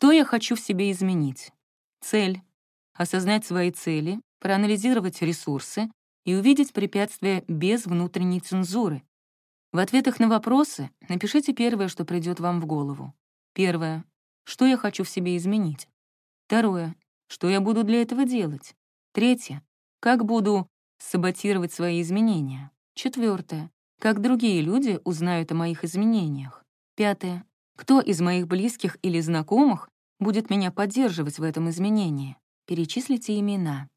Что я хочу в себе изменить? Цель — осознать свои цели, проанализировать ресурсы и увидеть препятствия без внутренней цензуры. В ответах на вопросы напишите первое, что придет вам в голову. Первое. Что я хочу в себе изменить? Второе. Что я буду для этого делать? Третье. Как буду саботировать свои изменения? Четвертое. Как другие люди узнают о моих изменениях? Пятое. Кто из моих близких или знакомых будет меня поддерживать в этом изменении? Перечислите имена.